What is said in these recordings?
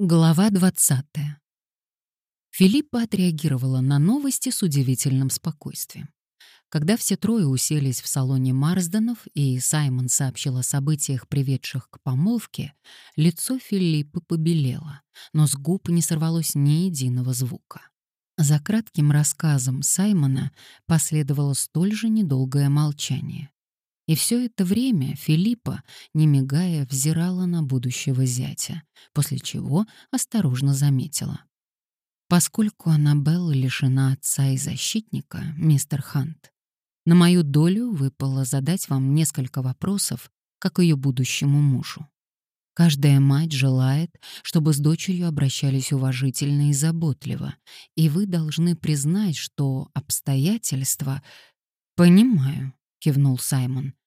Глава 20. Филиппа отреагировала на новости с удивительным спокойствием. Когда все трое уселись в салоне Марсденов и Саймон сообщил о событиях, приведших к помолвке, лицо Филиппы побелело, но с губ не сорвалось ни единого звука. За кратким рассказом Саймона последовало столь же недолгое молчание. И все это время Филиппа, не мигая, взирала на будущего зятя, после чего осторожно заметила. Поскольку Аннабелла лишена отца и защитника, мистер Хант, на мою долю выпало задать вам несколько вопросов, как ее будущему мужу. Каждая мать желает, чтобы с дочерью обращались уважительно и заботливо, и вы должны признать, что обстоятельства... «Понимаю», — кивнул Саймон.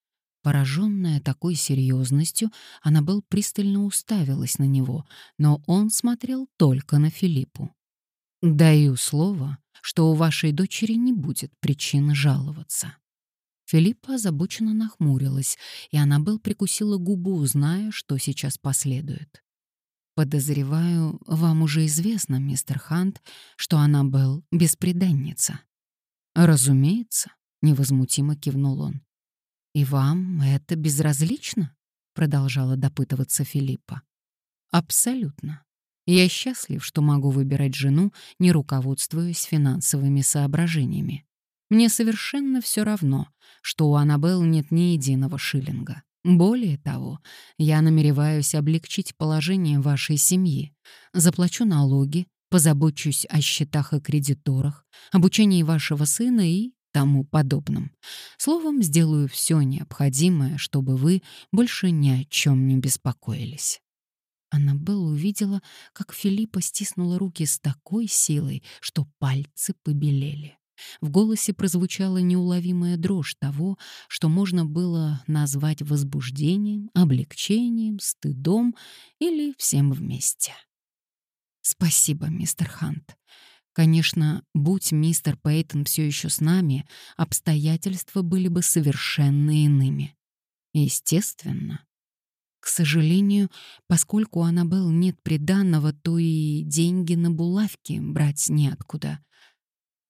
Пораженная такой серьезностью, Аннабелл пристально уставилась на него, но он смотрел только на Филиппу. «Даю слово, что у вашей дочери не будет причин жаловаться». Филиппа озабоченно нахмурилась, и Аннабелл прикусила губу, зная, что сейчас последует. «Подозреваю, вам уже известно, мистер Хант, что Аннабелл — беспреданница». «Разумеется», — невозмутимо кивнул он. «И вам это безразлично?» — продолжала допытываться Филиппа. «Абсолютно. Я счастлив, что могу выбирать жену, не руководствуясь финансовыми соображениями. Мне совершенно все равно, что у Аннабелл нет ни единого шиллинга. Более того, я намереваюсь облегчить положение вашей семьи. Заплачу налоги, позабочусь о счетах и кредиторах, обучении вашего сына и тому подобном. Словом, сделаю все необходимое, чтобы вы больше ни о чем не беспокоились. Аннабелла увидела, как Филиппа стиснула руки с такой силой, что пальцы побелели. В голосе прозвучала неуловимая дрожь того, что можно было назвать возбуждением, облегчением, стыдом или всем вместе. «Спасибо, мистер Хант. Конечно, будь мистер Пейтон все еще с нами, обстоятельства были бы совершенно иными. Естественно. К сожалению, поскольку у Аннабелл нет приданного, то и деньги на булавки брать неоткуда.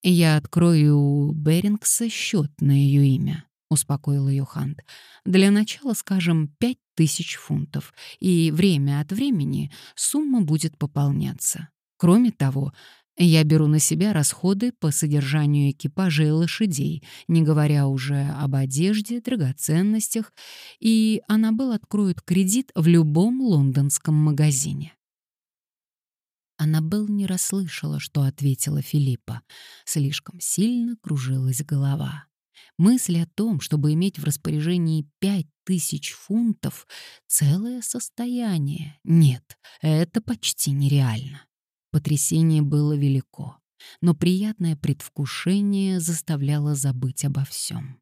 Я открою у Берингса счет на ее имя, успокоил ее Хант. Для начала, скажем, пять тысяч фунтов, и время от времени сумма будет пополняться. Кроме того, я беру на себя расходы по содержанию экипажа и лошадей, не говоря уже об одежде, драгоценностях, и Аннабелл откроет кредит в любом лондонском магазине. Аннабелл не расслышала, что ответила Филиппа. Слишком сильно кружилась голова. Мысль о том, чтобы иметь в распоряжении пять тысяч фунтов — целое состояние. Нет, это почти нереально. Потрясение было велико, но приятное предвкушение заставляло забыть обо всем.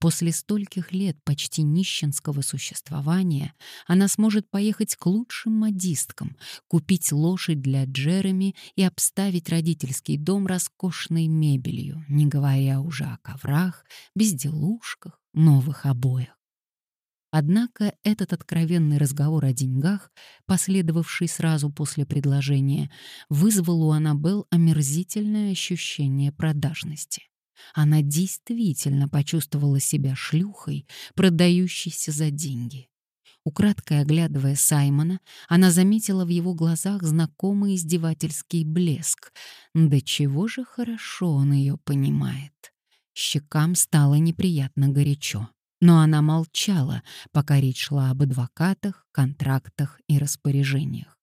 После стольких лет почти нищенского существования она сможет поехать к лучшим модисткам, купить лошадь для Джереми и обставить родительский дом роскошной мебелью, не говоря уже о коврах, безделушках, новых обоях. Однако этот откровенный разговор о деньгах, последовавший сразу после предложения, вызвал у Аннабелл омерзительное ощущение продажности. Она действительно почувствовала себя шлюхой, продающейся за деньги. Украдкой оглядывая Саймона, она заметила в его глазах знакомый издевательский блеск. Да чего же хорошо он ее понимает. Щекам стало неприятно горячо. Но она молчала, пока речь шла об адвокатах, контрактах и распоряжениях.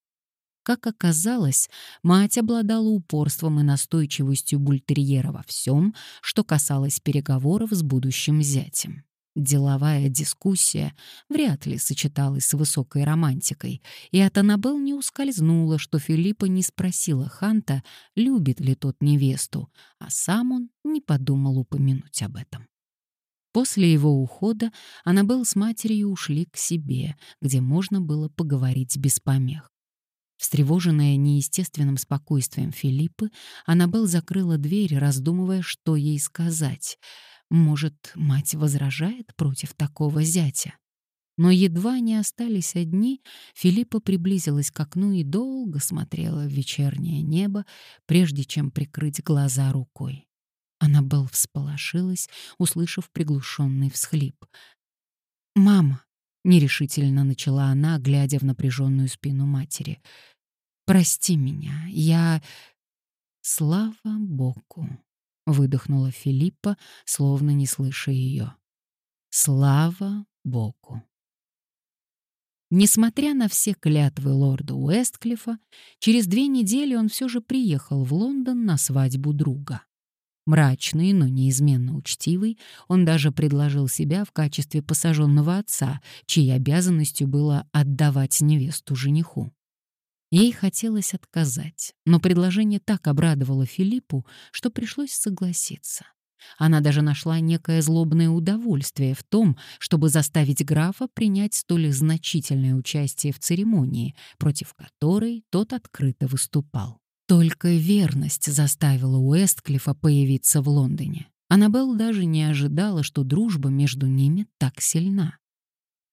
Как оказалось, мать обладала упорством и настойчивостью бультерьера во всем, что касалось переговоров с будущим зятем. Деловая дискуссия вряд ли сочеталась с высокой романтикой, и от Аннабелл не ускользнуло, что Филиппа не спросила Ханта, любит ли тот невесту, а сам он не подумал упомянуть об этом. После его ухода Аннабелл с матерью ушли к себе, где можно было поговорить без помех. Встревоженная неестественным спокойствием Филиппы, Аннабелл закрыла дверь, раздумывая, что ей сказать. Может, мать возражает против такого зятя? Но едва они остались одни, Филиппа приблизилась к окну и долго смотрела в вечернее небо, прежде чем прикрыть глаза рукой. Аннабелл всполошилась, услышав приглушенный всхлип. «Мама!» — нерешительно начала она, глядя в напряженную спину матери. «Прости меня, я...» «Слава Богу!» — выдохнула Филиппа, словно не слыша ее. «Слава Богу!» Несмотря на все клятвы лорда Уэстклифа, через две недели он все же приехал в Лондон на свадьбу друга. Мрачный, но неизменно учтивый, он даже предложил себя в качестве посаженного отца, чьей обязанностью было отдавать невесту жениху. Ей хотелось отказать, но предложение так обрадовало Филиппу, что пришлось согласиться. Она даже нашла некое злобное удовольствие в том, чтобы заставить графа принять столь значительное участие в церемонии, против которой тот открыто выступал. Только верность заставила Уэстклифа появиться в Лондоне. Аннабелл даже не ожидала, что дружба между ними так сильна.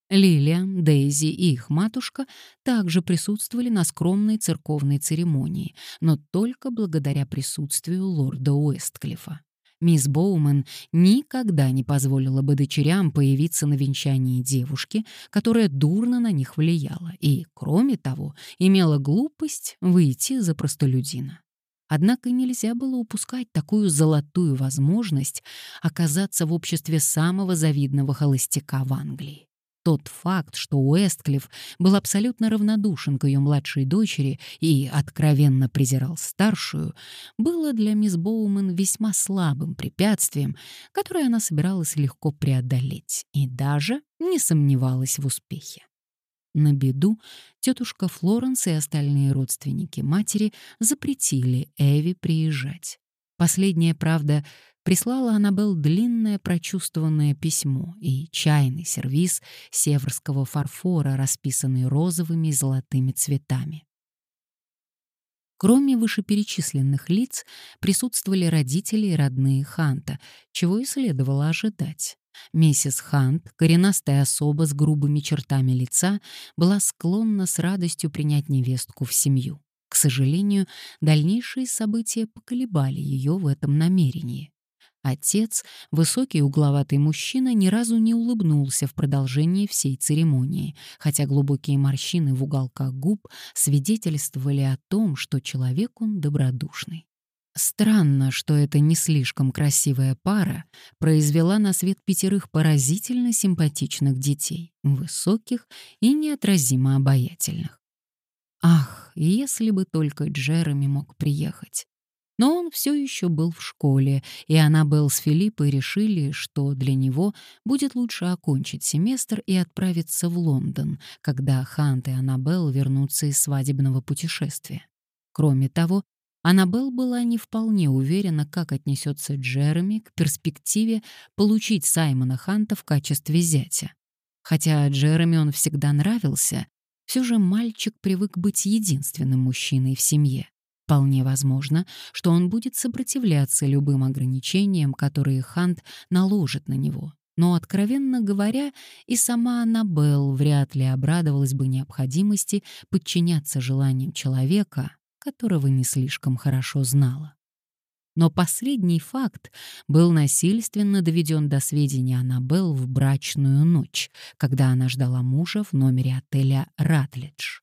Лилиан, Дейзи и их матушка также присутствовали на скромной церковной церемонии, но только благодаря присутствию лорда Уэстклифа. Мисс Боумен никогда не позволила бы дочерям появиться на венчании девушки, которая дурно на них влияла, и, кроме того, имела глупость выйти за простолюдина. Однако нельзя было упускать такую золотую возможность оказаться в обществе самого завидного холостяка в Англии. Тот факт, что Уэстклифф был абсолютно равнодушен к ее младшей дочери и откровенно презирал старшую, было для мисс Боумен весьма слабым препятствием, которое она собиралась легко преодолеть и даже не сомневалась в успехе. На беду тетушка Флоренс и остальные родственники матери запретили Эви приезжать. Последняя, правда, прислала Аннабелл длинное прочувствованное письмо и чайный сервиз северского фарфора, расписанный розовыми и золотыми цветами. Кроме вышеперечисленных лиц присутствовали родители и родные Ханта, чего и следовало ожидать. Миссис Хант, коренастая особа с грубыми чертами лица, была склонна с радостью принять невестку в семью. К сожалению, дальнейшие события поколебали ее в этом намерении. Отец, высокий угловатый мужчина, ни разу не улыбнулся в продолжении всей церемонии, хотя глубокие морщины в уголках губ свидетельствовали о том, что человек он добродушный. Странно, что эта не слишком красивая пара произвела на свет пятерых поразительно симпатичных детей, высоких и неотразимо обаятельных. Ах, если бы только Джереми мог приехать. Но он все еще был в школе, и Аннабелл с Филиппой решили, что для него будет лучше окончить семестр и отправиться в Лондон, когда Хант и Аннабелл вернутся из свадебного путешествия. Кроме того, Аннабелл была не вполне уверена, как отнесется Джереми к перспективе получить Саймона Ханта в качестве зятя. Хотя Джереми он всегда нравился, все же мальчик привык быть единственным мужчиной в семье. Вполне возможно, что он будет сопротивляться любым ограничениям, которые Хант наложит на него. Но, откровенно говоря, и сама Аннабелл вряд ли обрадовалась бы необходимости подчиняться желаниям человека, которого не слишком хорошо знала. Но последний факт был насильственно доведен до сведения Аннабелл в брачную ночь, когда она ждала мужа в номере отеля «Ратлидж».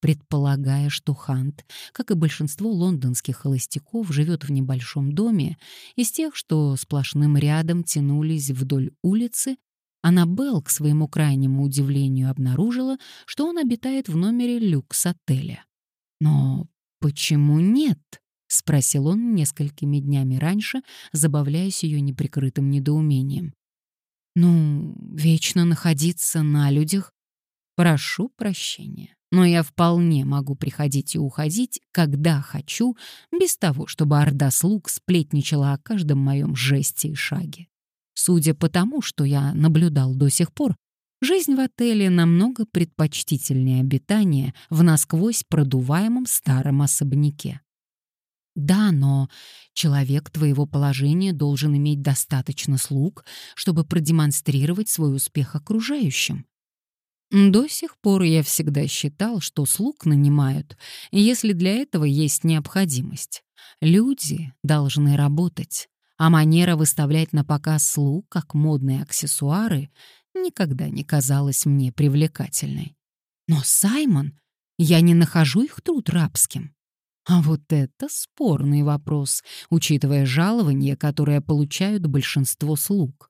Предполагая, что Хант, как и большинство лондонских холостяков, живет в небольшом доме, из тех, что сплошным рядом тянулись вдоль улицы, Аннабелл, к своему крайнему удивлению, обнаружила, что он обитает в номере люкс-отеля. Но почему нет? — спросил он несколькими днями раньше, забавляясь ее неприкрытым недоумением. «Ну, вечно находиться на людях. Прошу прощения но я вполне могу приходить и уходить, когда хочу, без того, чтобы орда слуг сплетничала о каждом моем жесте и шаге. Судя по тому, что я наблюдал до сих пор, жизнь в отеле намного предпочтительнее обитания в насквозь продуваемом старом особняке. Да, но человек твоего положения должен иметь достаточно слуг, чтобы продемонстрировать свой успех окружающим. До сих пор я всегда считал, что слуг нанимают, если для этого есть необходимость. Люди должны работать, а манера выставлять на показ слуг как модные аксессуары никогда не казалась мне привлекательной. Но, Саймон, я не нахожу их труд рабским. А вот это спорный вопрос, учитывая жалование, которое получают большинство слуг.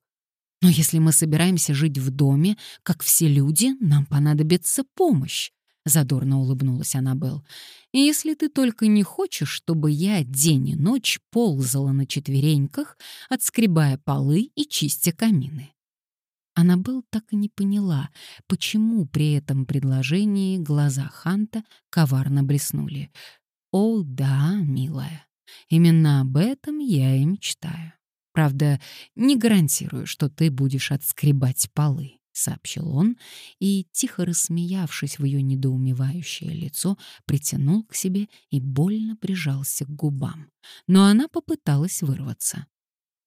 Но если мы собираемся жить в доме, как все люди, нам понадобится помощь. Задорно улыбнулась Аннабелл. «И если ты только не хочешь, чтобы я день и ночь ползала на четвереньках, отскребая полы и чистя камины». Аннабелл так и не поняла, почему при этом предложении глаза Ханта коварно блеснули. «О, да, милая, именно об этом я и мечтаю. Правда, не гарантирую, что ты будешь отскребать полы», — сообщил он, и, тихо рассмеявшись в ее недоумевающее лицо, притянул к себе и больно прижался к губам. Но она попыталась вырваться.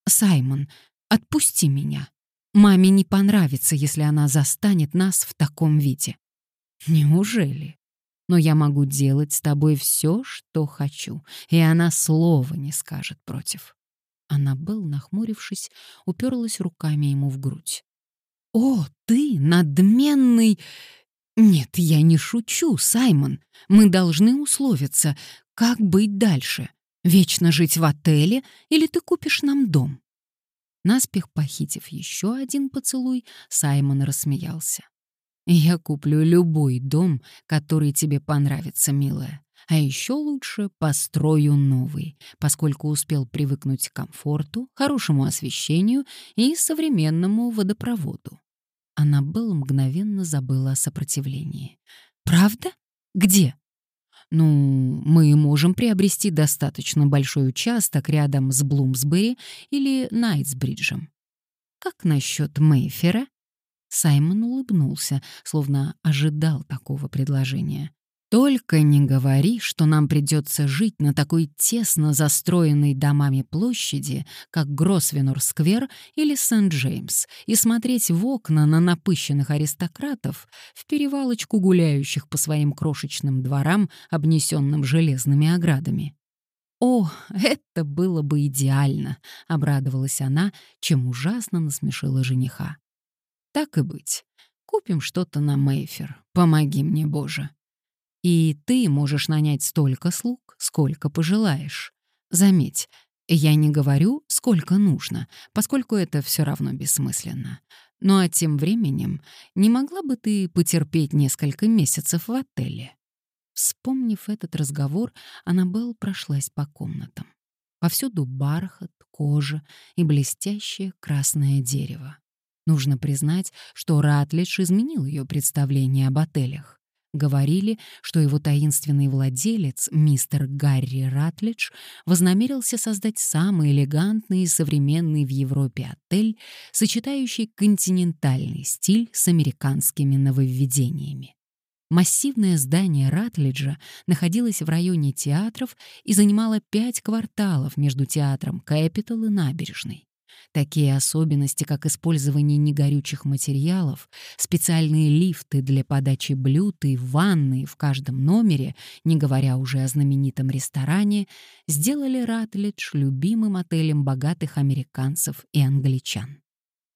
«Саймон, отпусти меня. Маме не понравится, если она застанет нас в таком виде». «Неужели?» но я могу делать с тобой все, что хочу, и она слова не скажет против. Аннабелл, нахмурившись, уперлась руками ему в грудь. «О, ты надменный...» «Нет, я не шучу, Саймон. Мы должны условиться, как быть дальше. Вечно жить в отеле или ты купишь нам дом?» Наспех похитив еще один поцелуй, Саймон рассмеялся. «Я куплю любой дом, который тебе понравится, милая. А еще лучше построю новый, поскольку успел привыкнуть к комфорту, хорошему освещению и современному водопроводу. Аннабелл мгновенно забыла о сопротивлении. «Правда? Где?» «Ну, мы можем приобрести достаточно большой участок рядом с Блумсбери или Найтсбриджем. Как насчет Мейфера?» Саймон улыбнулся, словно ожидал такого предложения. Только не говори, что нам придется жить на такой тесно застроенной домами площади, как Гросвенор-сквер или Сент-Джеймс, и смотреть в окна на напыщенных аристократов, в перевалочку гуляющих по своим крошечным дворам, обнесенным железными оградами. «О, это было бы идеально!» — обрадовалась она, чем ужасно насмешила жениха. «Так и быть. Купим что-то на Мейфер. Помоги мне, Боже!» И ты можешь нанять столько слуг, сколько пожелаешь. Заметь, я не говорю, сколько нужно, поскольку это все равно бессмысленно. Ну а тем временем не могла бы ты потерпеть несколько месяцев в отеле? Вспомнив этот разговор, Аннабелл прошлась по комнатам. Повсюду бархат, кожа и блестящее красное дерево. Нужно признать, что Ратлидж изменил ее представление об отелях. Говорили, что его таинственный владелец, мистер Гарри Ратлидж, вознамерился создать самый элегантный и современный в Европе отель, сочетающий континентальный стиль с американскими нововведениями. Массивное здание Ратлиджа находилось в районе театров и занимало пять кварталов между театром Кэпитал и набережной. Такие особенности, как использование негорючих материалов, специальные лифты для подачи блюд и ванны в каждом номере, не говоря уже о знаменитом ресторане, сделали Ратлидж любимым отелем богатых американцев и англичан.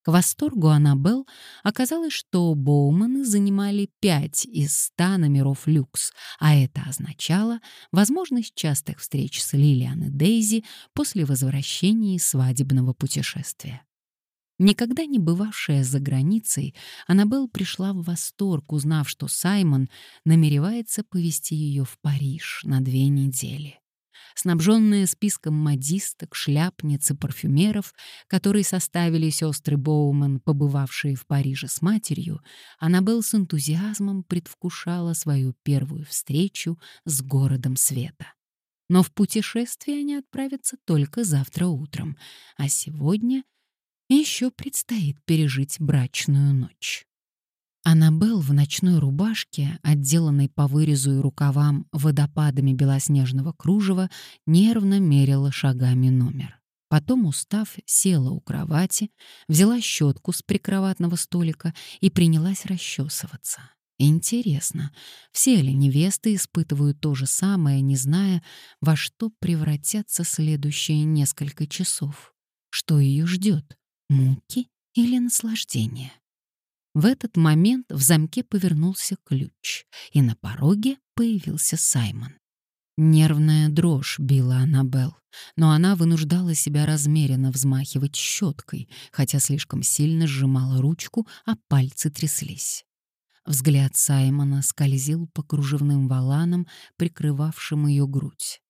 К восторгу Аннабелл оказалось, что Боуманы занимали пять из ста номеров люкс, а это означало возможность частых встреч с Лилиан и Дейзи после возвращения свадебного путешествия. Никогда не бывавшая за границей, Аннабелл пришла в восторг, узнав, что Саймон намеревается повести ее в Париж на две недели снабженная списком модисток, шляпниц и парфюмеров, которые составили сестры Боуман, побывавшие в Париже с матерью, Аннабелл с энтузиазмом предвкушала свою первую встречу с городом света. Но в путешествие они отправятся только завтра утром, а сегодня еще предстоит пережить брачную ночь. Аннабелл в ночной рубашке, отделанной по вырезу и рукавам водопадами белоснежного кружева, нервно мерила шагами номер. Потом, устав, села у кровати, взяла щетку с прикроватного столика и принялась расчесываться. Интересно, все ли невесты испытывают то же самое, не зная, во что превратятся следующие несколько часов? Что ее ждет? Муки или наслаждение? В этот момент в замке повернулся ключ, и на пороге появился Саймон. Нервная дрожь била Аннабелл, но она вынуждала себя размеренно взмахивать щеткой, хотя слишком сильно сжимала ручку, а пальцы тряслись. Взгляд Саймона скользил по кружевным воланам, прикрывавшим ее грудь.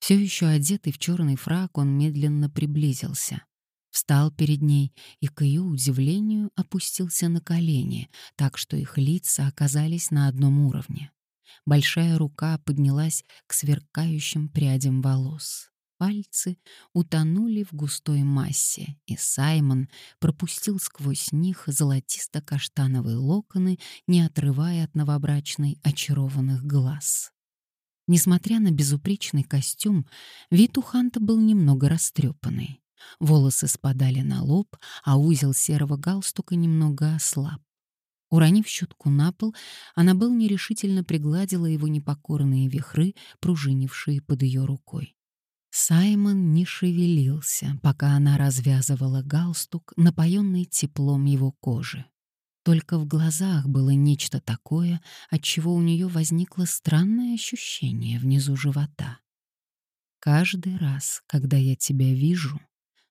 Все еще одетый в черный фрак, он медленно приблизился. Встал перед ней и, к ее удивлению, опустился на колени, так что их лица оказались на одном уровне. Большая рука поднялась к сверкающим прядям волос. Пальцы утонули в густой массе, и Саймон пропустил сквозь них золотисто-каштановые локоны, не отрывая от новобрачной очарованных глаз. Несмотря на безупречный костюм, вид у Ханта был немного растрепанный. Волосы спадали на лоб, а узел серого галстука немного ослаб. Уронив щетку на пол, она был нерешительно пригладила его непокорные вихры, пружинившие под ее рукой. Саймон не шевелился, пока она развязывала галстук, напоенный теплом его кожи. Только в глазах было нечто такое, от чего у нее возникло странное ощущение внизу живота. «Каждый раз, когда я тебя вижу,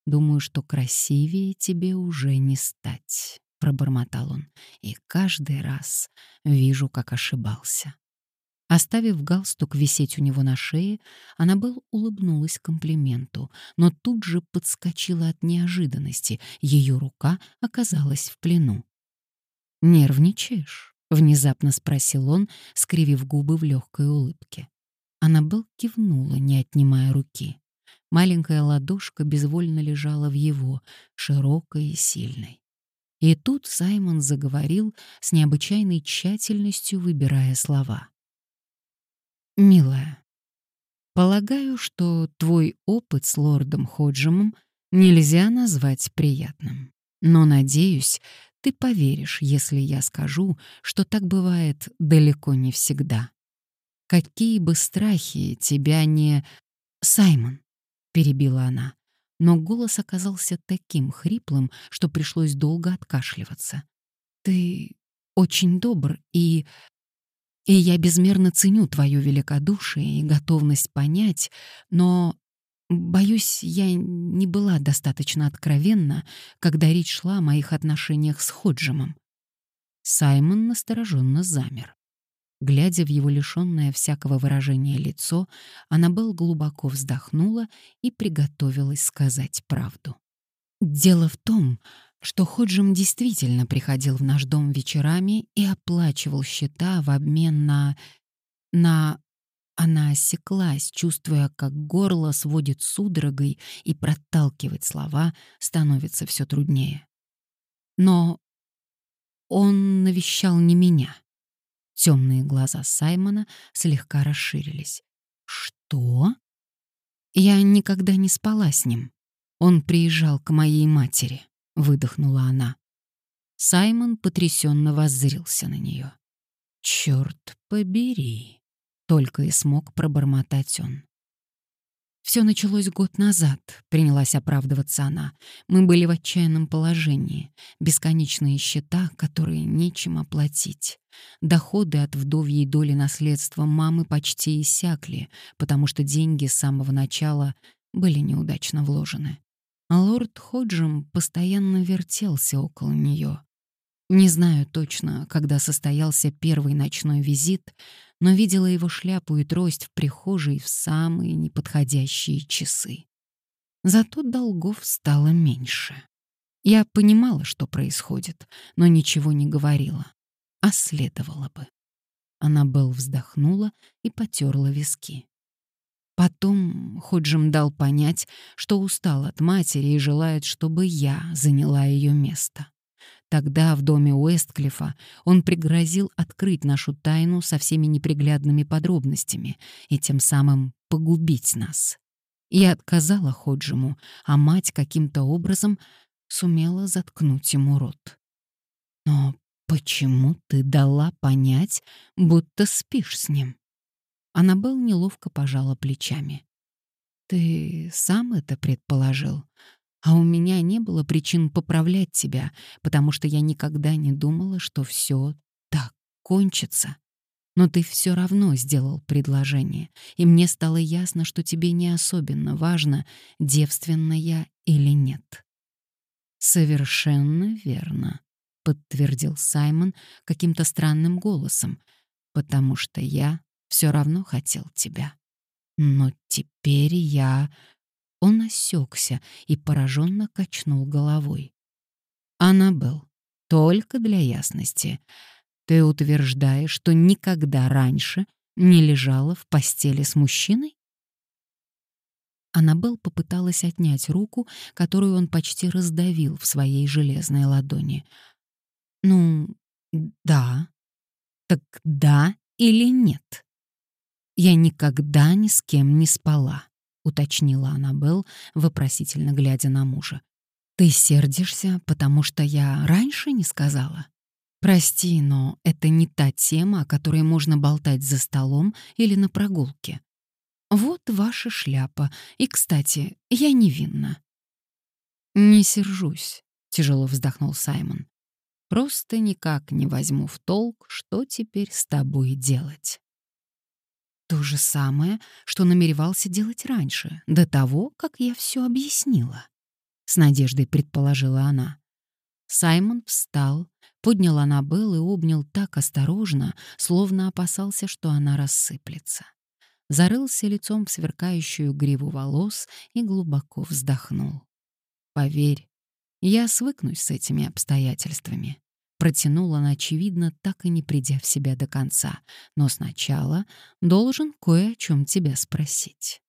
думаю, что красивее тебе уже не стать». — пробормотал он, — и каждый раз вижу, как ошибался. Оставив галстук висеть у него на шее, Аннабелл улыбнулась комплименту, но тут же подскочила от неожиданности, ее рука оказалась в плену. «Нервничаешь?» — внезапно спросил он, скривив губы в легкой улыбке. Аннабелл кивнула, не отнимая руки. Маленькая ладошка безвольно лежала в его, широкой и сильной. И тут Саймон заговорил с необычайной тщательностью, выбирая слова. «Милая, полагаю, что твой опыт с лордом Ходжемом нельзя назвать приятным. Но, надеюсь, ты поверишь, если я скажу, что так бывает далеко не всегда. Какие бы страхи тебя не... Саймон, — перебила она, но голос оказался таким хриплым, что пришлось долго откашливаться. «Ты очень добр, и... и я безмерно ценю твое великодушие и готовность понять, но, боюсь, я не была достаточно откровенна, когда речь шла о моих отношениях с Ходжемом». Саймон настороженно замер. Глядя в его лишенное всякого выражения лицо, Аннабелл глубоко вздохнула и приготовилась сказать правду. «Дело в том, что Ходжем действительно приходил в наш дом вечерами и оплачивал счета в обмен на... на... Она осеклась, чувствуя, как горло сводит судорогой и проталкивать слова становится все труднее. Но он навещал не меня. Темные глаза Саймона слегка расширились. «Что?» «Я никогда не спала с ним. Он приезжал к моей матери», — выдохнула она. Саймон потрясенно воззрился на нее. «Черт побери!» — только и смог пробормотать он. Все началось год назад, принялась оправдываться она. Мы были в отчаянном положении. Бесконечные счета, которые нечем оплатить. Доходы от вдовьей доли наследства мамы почти иссякли, потому что деньги с самого начала были неудачно вложены. А лорд Ходжем постоянно вертелся около нее. Не знаю точно, когда состоялся первый ночной визит, но видела его шляпу и трость в прихожей в самые неподходящие часы. Зато долгов стало меньше. Я понимала, что происходит, но ничего не говорила. А следовало бы. Аннабелл вздохнула и потерла виски. Потом Ходжем дал понять, что устал от матери и желает, чтобы я заняла ее место. Тогда в доме Уэстклифа он пригрозил открыть нашу тайну со всеми неприглядными подробностями и тем самым погубить нас. Я отказала Ходжему, а мать каким-то образом сумела заткнуть ему рот. Но почему ты дала понять, будто спишь с ним? Аннабелл неловко пожала плечами. Ты сам это предположил, а у меня не было причин поправлять тебя, потому что я никогда не думала, что все так кончится. Но ты все равно сделал предложение, и мне стало ясно, что тебе не особенно важно, девственна я или нет. Совершенно верно, подтвердил Саймон каким-то странным голосом, потому что я все равно хотел тебя. Но теперь я он осекся и пораженно качнул головой. «Аннабелл, только для ясности. Ты утверждаешь, что никогда раньше не лежала в постели с мужчиной?» Аннабелл попыталась отнять руку, которую он почти раздавил в своей железной ладони. «Ну, да. Так да или нет? Я никогда ни с кем не спала уточнила Аннабелл, вопросительно глядя на мужа. Ты сердишься, потому что я раньше не сказала? Прости, но это не та тема, о которой можно болтать за столом или на прогулке. Вот ваша шляпа. И, кстати, я невинна. Не сержусь, тяжело вздохнул Саймон. Просто никак не возьму в толк, что теперь с тобой делать. То же самое, что намеревался делать раньше, до того, как я все объяснила. С надеждой предположила она. Саймон встал, поднял Аннабелл и обнял так осторожно, словно опасался, что она рассыплется. Зарылся лицом в сверкающую гриву волос и глубоко вздохнул. «Поверь, я свыкнусь с этими обстоятельствами. Протянул он, очевидно, так и не придя в себя до конца. «Но сначала должен кое о чем тебя спросить».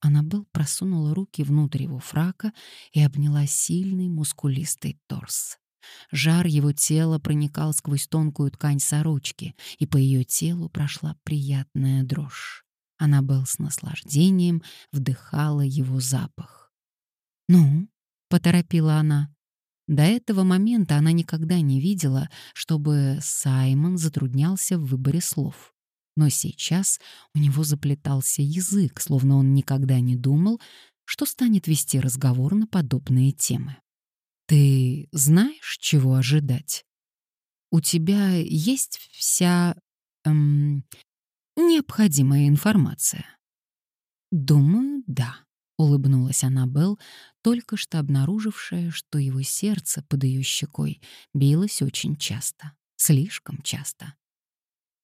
Аннабелл просунула руки внутрь его фрака и обняла сильный мускулистый торс. Жар его тела проникал сквозь тонкую ткань сорочки, и по ее телу прошла приятная дрожь. Аннабелл с наслаждением вдыхала его запах. «Ну?» — поторопила она. До этого момента она никогда не видела, чтобы Саймон затруднялся в выборе слов. Но сейчас у него заплетался язык, словно он никогда не думал, что станет вести разговор на подобные темы. «Ты знаешь, чего ожидать? У тебя есть вся... Эм, необходимая информация?» «Думаю, да», — улыбнулась Аннабелл, только что обнаружившая, что его сердце под ее щекой билось очень часто, слишком часто.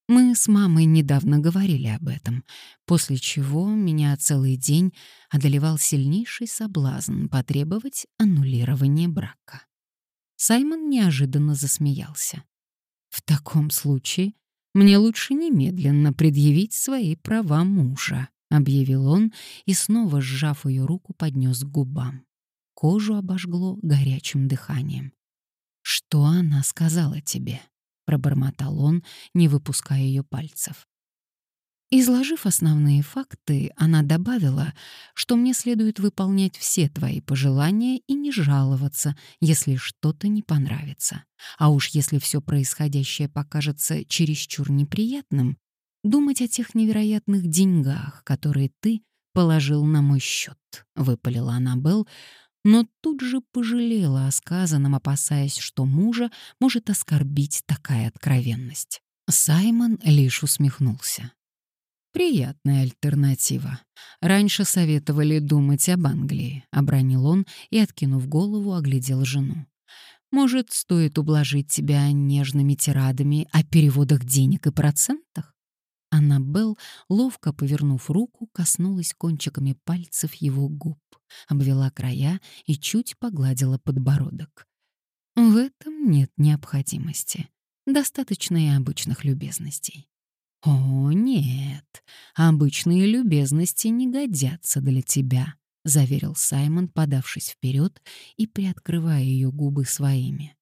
Мы с мамой недавно говорили об этом, после чего меня целый день одолевал сильнейший соблазн потребовать аннулирования брака. Саймон неожиданно засмеялся. «В таком случае мне лучше немедленно предъявить свои права мужа», — объявил он и, снова сжав ее руку, поднес к губам. Кожу обожгло горячим дыханием. «Что она сказала тебе?» — пробормотал он, не выпуская ее пальцев. Изложив основные факты, она добавила, что мне следует выполнять все твои пожелания и не жаловаться, если что-то не понравится. А уж если все происходящее покажется чересчур неприятным, думать о тех невероятных деньгах, которые ты положил на мой счет, выпалила Аннабелл, но тут же пожалела о сказанном, опасаясь, что мужа может оскорбить такая откровенность. Саймон лишь усмехнулся. «Приятная альтернатива. Раньше советовали думать об Англии», — обронил он и, откинув голову, оглядел жену. «Может, стоит ублажить тебя нежными тирадами о переводах денег и процентах?» Аннабелл, ловко повернув руку, коснулась кончиками пальцев его губ, обвела края и чуть погладила подбородок. В этом нет необходимости. Достаточно и обычных любезностей. «О, нет, обычные любезности не годятся для тебя», — заверил Саймон, подавшись вперед и приоткрывая ее губы своими.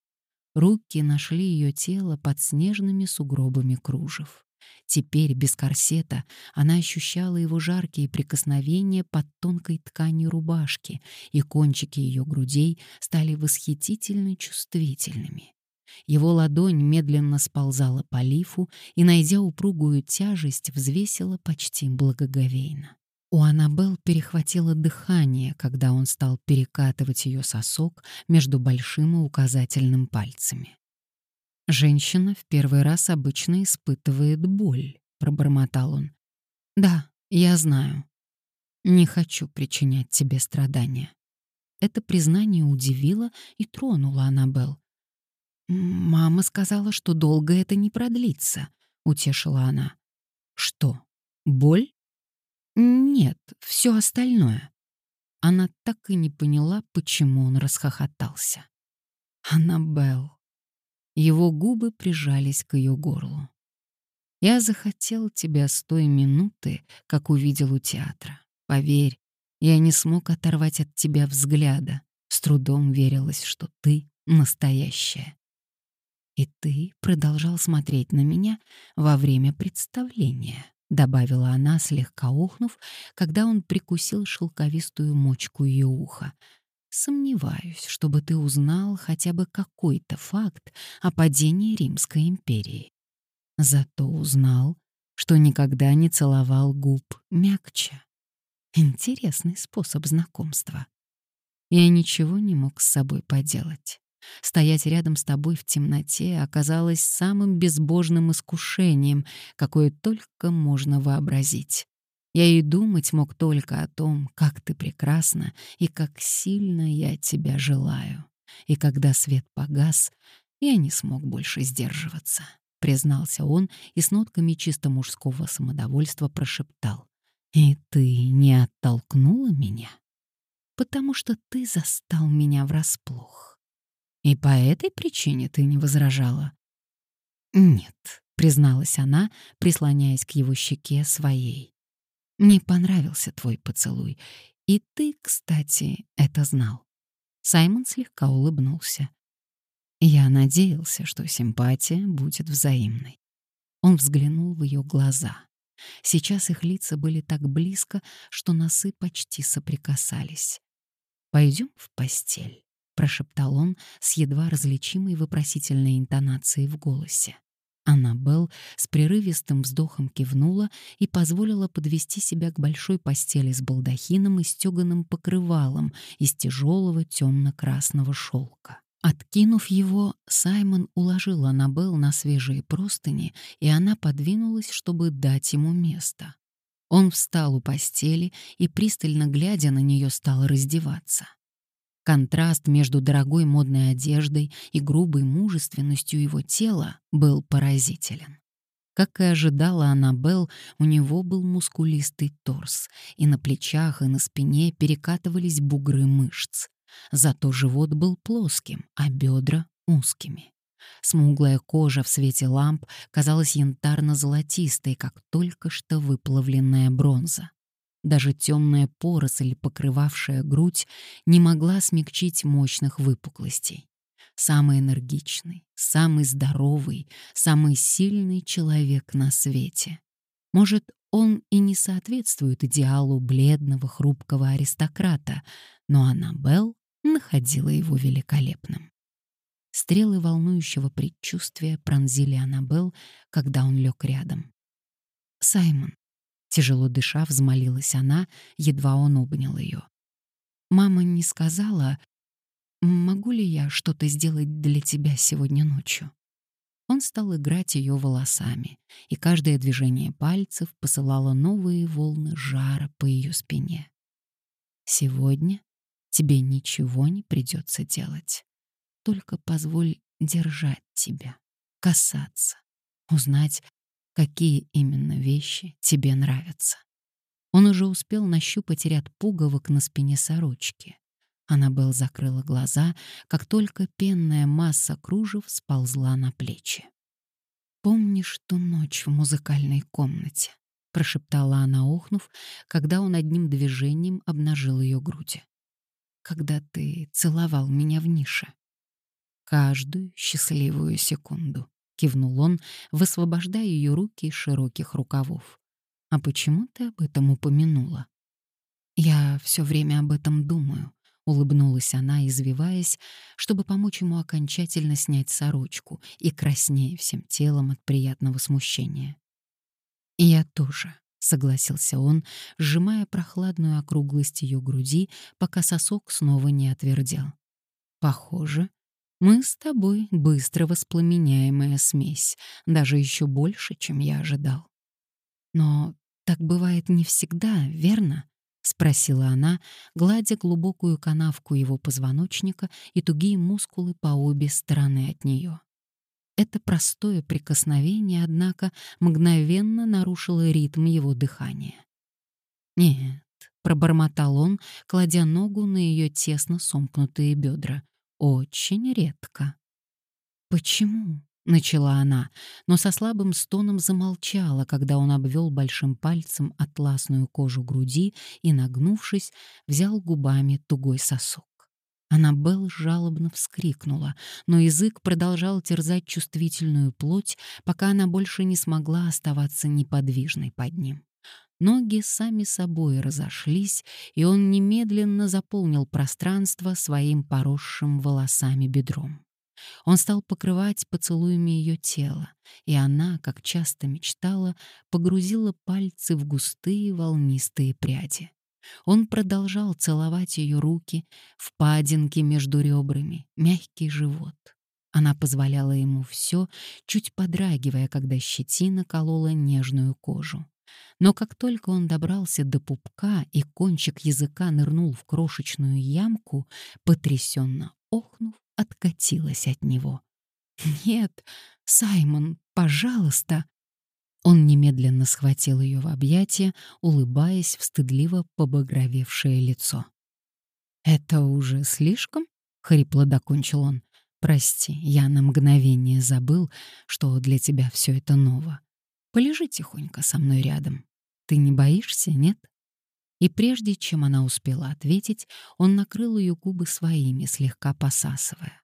Руки нашли ее тело под снежными сугробами кружев. Теперь, без корсета, она ощущала его жаркие прикосновения под тонкой тканью рубашки, и кончики ее грудей стали восхитительно чувствительными. Его ладонь медленно сползала по лифу и, найдя упругую тяжесть, взвесила почти благоговейно. У Аннабел перехватило дыхание, когда он стал перекатывать ее сосок между большим и указательным пальцами. «Женщина в первый раз обычно испытывает боль», — пробормотал он. «Да, я знаю. Не хочу причинять тебе страдания». Это признание удивило и тронуло Аннабел. «Мама сказала, что долго это не продлится», — утешила она. «Что, боль?» «Нет, все остальное». Она так и не поняла, почему он расхохотался. «Аннабелл». Его губы прижались к ее горлу. «Я захотел тебя с той минуты, как увидел у театра. Поверь, я не смог оторвать от тебя взгляда. С трудом верилось, что ты настоящая. «И ты продолжал смотреть на меня во время представления», — добавила она, слегка ухнув, когда он прикусил шелковистую мочку ее уха. «Сомневаюсь, чтобы ты узнал хотя бы какой-то факт о падении Римской империи. Зато узнал, что никогда не целовал губ мягче. Интересный способ знакомства. Я ничего не мог с собой поделать. Стоять рядом с тобой в темноте оказалось самым безбожным искушением, какое только можно вообразить. Я и думать мог только о том, как ты прекрасна и как сильно я тебя желаю. И когда свет погас, я не смог больше сдерживаться, признался он и с нотками чисто мужского самодовольства прошептал. И ты не оттолкнула меня, потому что ты застал меня врасплох. И по этой причине ты не возражала? Нет, призналась она, прислоняясь к его щеке своей. Мне понравился твой поцелуй, и ты, кстати, это знал. Саймон слегка улыбнулся. Я надеялся, что симпатия будет взаимной. Он взглянул в ее глаза. Сейчас их лица были так близко, что носы почти соприкасались. Пойдем в постель прошептал он с едва различимой вопросительной интонацией в голосе. Аннабелл с прерывистым вздохом кивнула и позволила подвести себя к большой постели с балдахином и стеганым покрывалом из тяжелого темно-красного шелка. Откинув его, Саймон уложил Аннабелл на свежие простыни, и она подвинулась, чтобы дать ему место. Он встал у постели и, пристально глядя на нее, стал раздеваться. Контраст между дорогой модной одеждой и грубой мужественностью его тела был поразителен. Как и ожидала Аннабелл, у него был мускулистый торс, и на плечах и на спине перекатывались бугры мышц. Зато живот был плоским, а бедра — узкими. Смуглая кожа в свете ламп казалась янтарно-золотистой, как только что выплавленная бронза. Даже темная поросль, покрывавшая грудь, не могла смягчить мощных выпуклостей. Самый энергичный, самый здоровый, самый сильный человек на свете. Может, он и не соответствует идеалу бледного, хрупкого аристократа, но Аннабелл находила его великолепным. Стрелы волнующего предчувствия пронзили Аннабелл, когда он лег рядом. «Саймон, Тяжело дыша, взмолилась она, едва он обнял ее. «Мама не сказала, могу ли я что-то сделать для тебя сегодня ночью?» Он стал играть ее волосами, и каждое движение пальцев посылало новые волны жара по ее спине. «Сегодня тебе ничего не придется делать. Только позволь держать тебя, касаться, узнать, какие именно вещи тебе нравятся. Он уже успел нащупать ряд пуговок на спине сорочки. Аннабелл закрыла глаза, как только пенная масса кружев сползла на плечи. «Помнишь ту ночь в музыкальной комнате?» — прошептала она, охнув, когда он одним движением обнажил ее груди. «Когда ты целовал меня в нише?» «Каждую счастливую секунду», кивнул он, высвобождая ее руки из широких рукавов. А почему ты об этом упомянула? Я все время об этом думаю, улыбнулась она, извиваясь, чтобы помочь ему окончательно снять сорочку и краснее всем телом от приятного смущения. Я тоже, согласился он, сжимая прохладную округлость ее груди, пока сосок снова не отвердел. Похоже, мы с тобой быстро воспламеняемая смесь, даже еще больше, чем я ожидал. Но так бывает не всегда, верно? спросила она, гладя глубокую канавку его позвоночника и тугие мускулы по обе стороны от нее. Это простое прикосновение, однако, мгновенно нарушило ритм его дыхания. «Нет», — пробормотал он, кладя ногу на ее тесно сомкнутые бедра, — «очень редко». «Почему?» — начала она, но со слабым стоном замолчала, когда он обвел большим пальцем атласную кожу груди и, нагнувшись, взял губами тугой сосок. Аннабелл жалобно вскрикнула, но язык продолжал терзать чувствительную плоть, пока она больше не смогла оставаться неподвижной под ним. Ноги сами собой разошлись, и он немедленно заполнил пространство своим поросшим волосами бедром. Он стал покрывать поцелуями ее тело, и она, как часто мечтала, погрузила пальцы в густые волнистые пряди. Он продолжал целовать ее руки, впадинки между ребрами, мягкий живот. Она позволяла ему все, чуть подрагивая, когда щетина колола нежную кожу. Но как только он добрался до пупка и кончик языка нырнул в крошечную ямку, потрясенно охнув, откатилась от него. «Нет, Саймон, пожалуйста!» Он немедленно схватил ее в объятия, улыбаясь в стыдливо побагровевшее лицо. «Это уже слишком?» — хрипло докончил он. «Прости, я на мгновение забыл, что для тебя все это ново. Полежи тихонько со мной рядом. Ты не боишься, нет?» И прежде чем она успела ответить, он накрыл ее губы своими, слегка посасывая.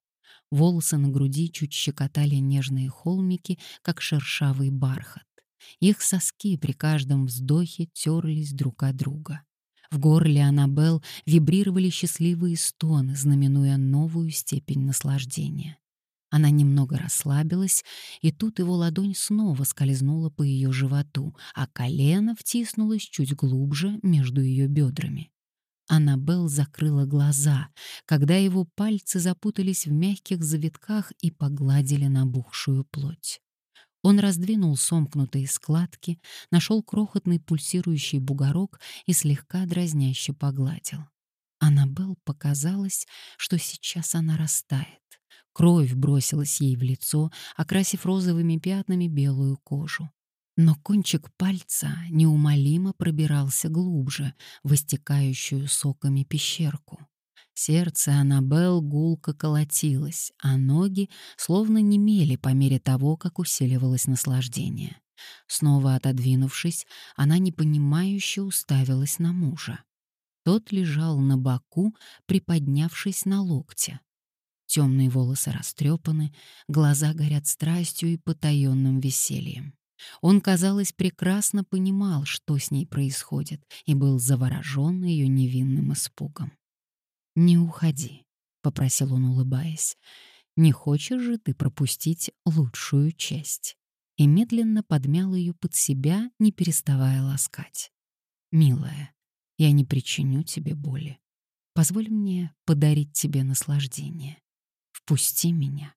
Волосы на груди чуть щекотали нежные холмики, как шершавый бархат. Их соски при каждом вздохе терлись друг от друга. В горле Аннабел вибрировали счастливые стоны, знаменуя новую степень наслаждения. Она немного расслабилась, и тут его ладонь снова скользнула по ее животу, а колено втиснулось чуть глубже между ее бедрами. Аннабел закрыла глаза, когда его пальцы запутались в мягких завитках и погладили набухшую плоть. Он раздвинул сомкнутые складки, нашел крохотный пульсирующий бугорок и слегка дразняще погладил. Аннабелл показалось, что сейчас она растает. Кровь бросилась ей в лицо, окрасив розовыми пятнами белую кожу. Но кончик пальца неумолимо пробирался глубже, в истекающую соками пещерку. Сердце Аннабел гулко колотилось, а ноги словно немели по мере того, как усиливалось наслаждение. Снова отодвинувшись, она непонимающе уставилась на мужа. Тот лежал на боку, приподнявшись на локте. Темные волосы растрепаны, глаза горят страстью и потаенным весельем. Он, казалось, прекрасно понимал, что с ней происходит, и был заворожен ее невинным испугом. «Не уходи», — попросил он, улыбаясь. «Не хочешь же ты пропустить лучшую часть?» И медленно подмял ее под себя, не переставая ласкать. «Милая, я не причиню тебе боли. Позволь мне подарить тебе наслаждение. Впусти меня».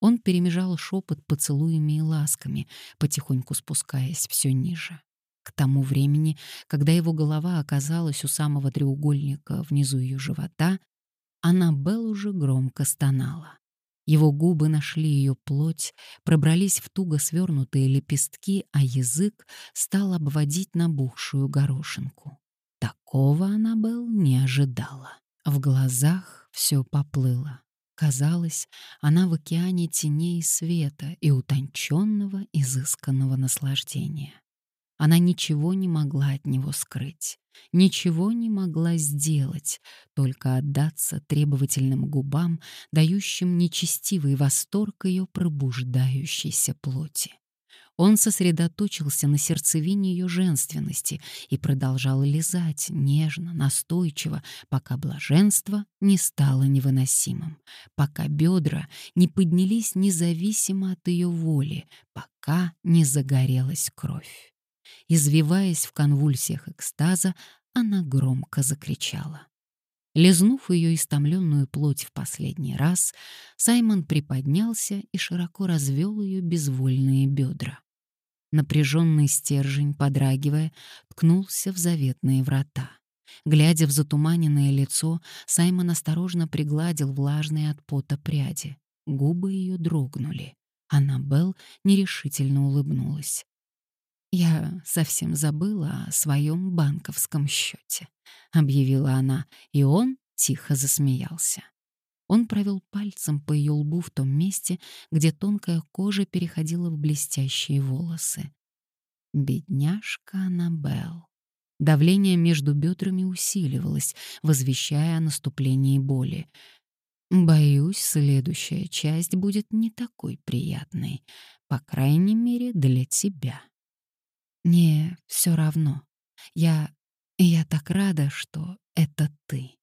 Он перемежал шепот поцелуями и ласками, потихоньку спускаясь все ниже. К тому времени, когда его голова оказалась у самого треугольника внизу ее живота, Аннабелл уже громко стонала. Его губы нашли ее плоть, пробрались в туго свернутые лепестки, а язык стал обводить набухшую горошинку. Такого Аннабелл не ожидала. В глазах все поплыло. Казалось, она в океане теней света и утонченного, изысканного наслаждения. Она ничего не могла от него скрыть, ничего не могла сделать, только отдаться требовательным губам, дающим нечестивый восторг ее пробуждающейся плоти. Он сосредоточился на сердцевине ее женственности и продолжал лизать нежно, настойчиво, пока блаженство не стало невыносимым, пока бедра не поднялись независимо от ее воли, пока не загорелась кровь. Извиваясь в конвульсиях экстаза, она громко закричала. Лизнув ее истомленную плоть в последний раз, Саймон приподнялся и широко развел ее безвольные бедра. Напряженный стержень, подрагивая, ткнулся в заветные врата. Глядя в затуманенное лицо, Саймон осторожно пригладил влажные от пота пряди. Губы ее дрогнули. Аннабелл нерешительно улыбнулась. «Я совсем забыла о своем банковском счете», — объявила она, и он тихо засмеялся. Он провел пальцем по ее лбу в том месте, где тонкая кожа переходила в блестящие волосы. Бедняжка Аннабелл. Давление между бедрами усиливалось, возвещая о наступлении боли. Боюсь, следующая часть будет не такой приятной, по крайней мере, для тебя. Не, все равно. Я... я так рада, что это ты.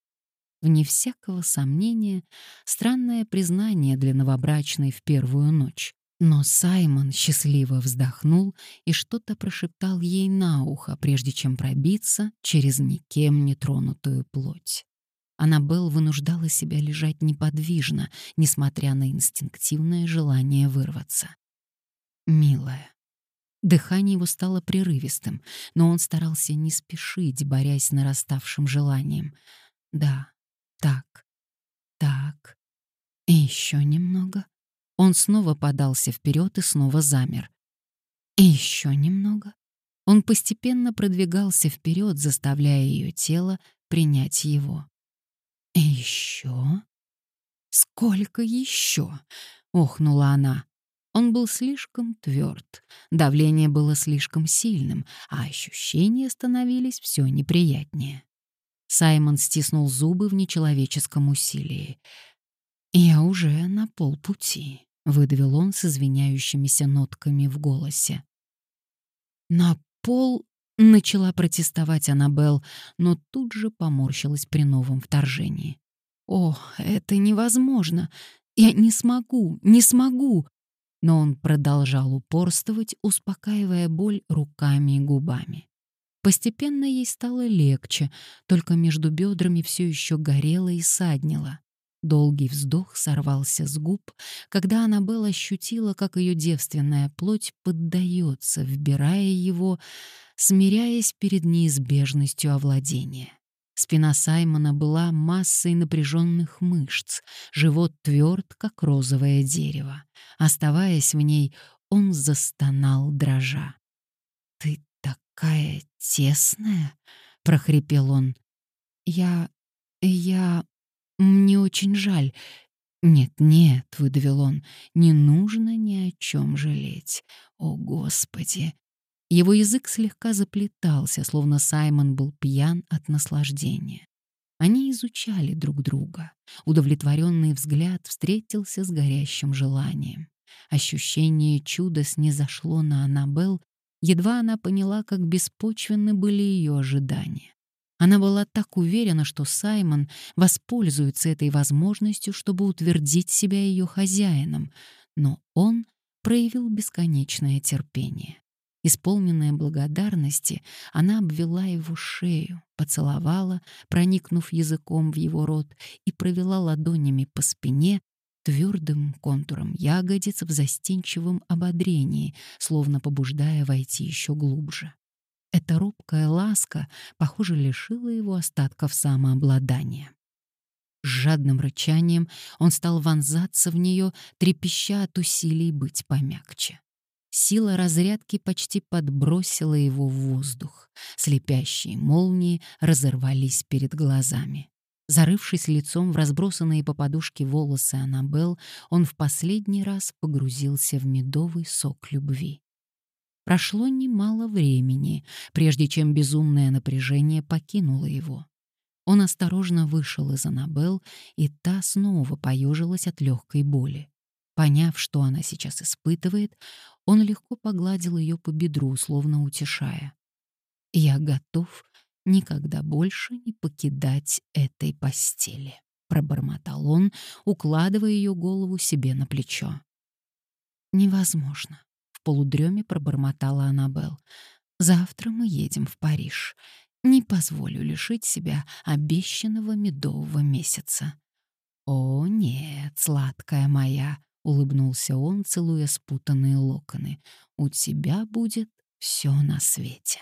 Вне всякого сомнения, странное признание для новобрачной в первую ночь. Но Саймон счастливо вздохнул и что-то прошептал ей на ухо, прежде чем пробиться через никем не тронутую плоть. Аннабелл вынуждала себя лежать неподвижно, несмотря на инстинктивное желание вырваться. «Милая». Дыхание его стало прерывистым, но он старался не спешить, борясь с нараставшим желанием. «Да, так, так. И еще немного. Он снова подался вперед и снова замер. И еще немного. Он постепенно продвигался вперед, заставляя ее тело принять его. И еще? Сколько еще? охнула она. Он был слишком тверд, давление было слишком сильным, а ощущения становились все неприятнее. Саймон стиснул зубы в нечеловеческом усилии. «Я уже на полпути», — выдавил он с извиняющимися нотками в голосе. «На пол...» — начала протестовать Аннабелл, но тут же поморщилась при новом вторжении. «О, это невозможно! Я не смогу, не смогу!» Но он продолжал упорствовать, успокаивая боль руками и губами. Постепенно ей стало легче, только между бедрами все еще горело и саднило. Долгий вздох сорвался с губ, когда Аннабелла ощутила, как ее девственная плоть поддается, вбирая его, смиряясь перед неизбежностью овладения. Спина Саймона была массой напряженных мышц, живот тверд, как розовое дерево. Оставаясь в ней, он застонал дрожа. «Ты такая тесная?» — прохрипел он. «Я... я... мне очень жаль». «Нет, нет», — выдавил он, — «не нужно ни о чем жалеть. О, Господи!» Его язык слегка заплетался, словно Саймон был пьян от наслаждения. Они изучали друг друга. Удовлетворенный взгляд встретился с горящим желанием. Ощущение чуда снизошло на Аннабелл, Едва она поняла, как беспочвенны были ее ожидания. Она была так уверена, что Саймон воспользуется этой возможностью, чтобы утвердить себя ее хозяином, но он проявил бесконечное терпение. Исполненная благодарности, она обвела его шею, поцеловала, проникнув языком в его рот, и провела ладонями по спине, твердым контуром ягодиц в застенчивом ободрении, словно побуждая войти еще глубже. Эта робкая ласка, похоже, лишила его остатков самообладания. С жадным рычанием он стал вонзаться в нее, трепеща от усилий быть помягче. Сила разрядки почти подбросила его в воздух. Слепящие молнии разорвались перед глазами. Зарывшись лицом в разбросанные по подушке волосы Аннабелл, он в последний раз погрузился в медовый сок любви. Прошло немало времени, прежде чем безумное напряжение покинуло его. Он осторожно вышел из Аннабел, и та снова поежилась от легкой боли. Поняв, что она сейчас испытывает, он легко погладил ее по бедру, словно утешая. «Я готов никогда больше не покидать этой постели», — пробормотал он, укладывая ее голову себе на плечо. «Невозможно», — в полудреме пробормотала Аннабелл. «Завтра мы едем в Париж. Не позволю лишить себя обещанного медового месяца». «О, нет, сладкая моя», — улыбнулся он, целуя спутанные локоны. «У тебя будет все на свете».